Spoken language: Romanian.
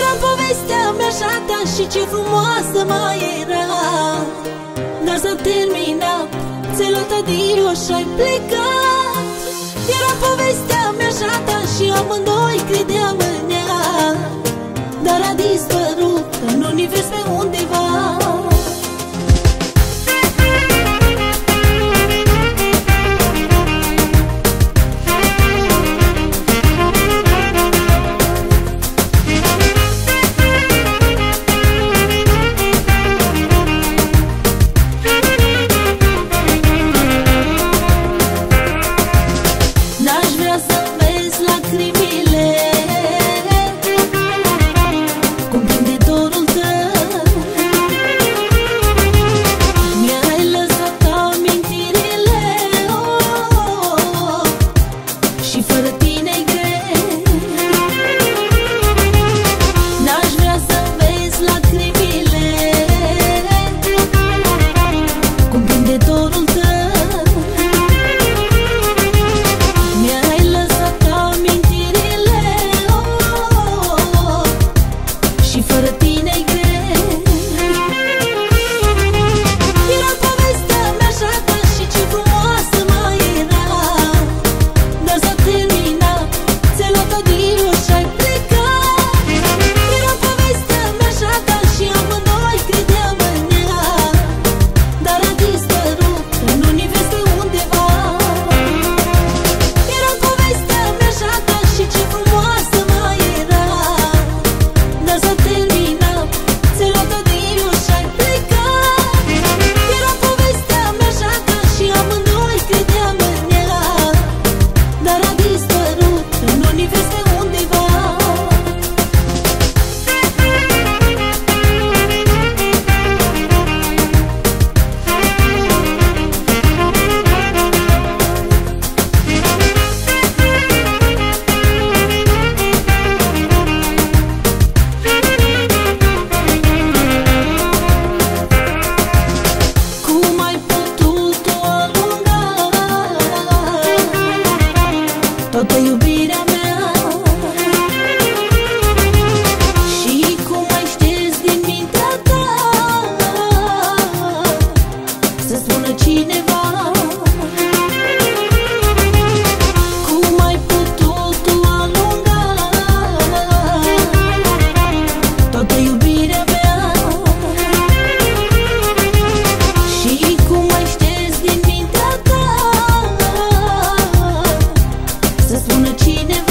Era povestea mea și ta și ce frumoasă mai era. Dar s-a terminat, ți-ai luat adio și ai plecat Słoneczny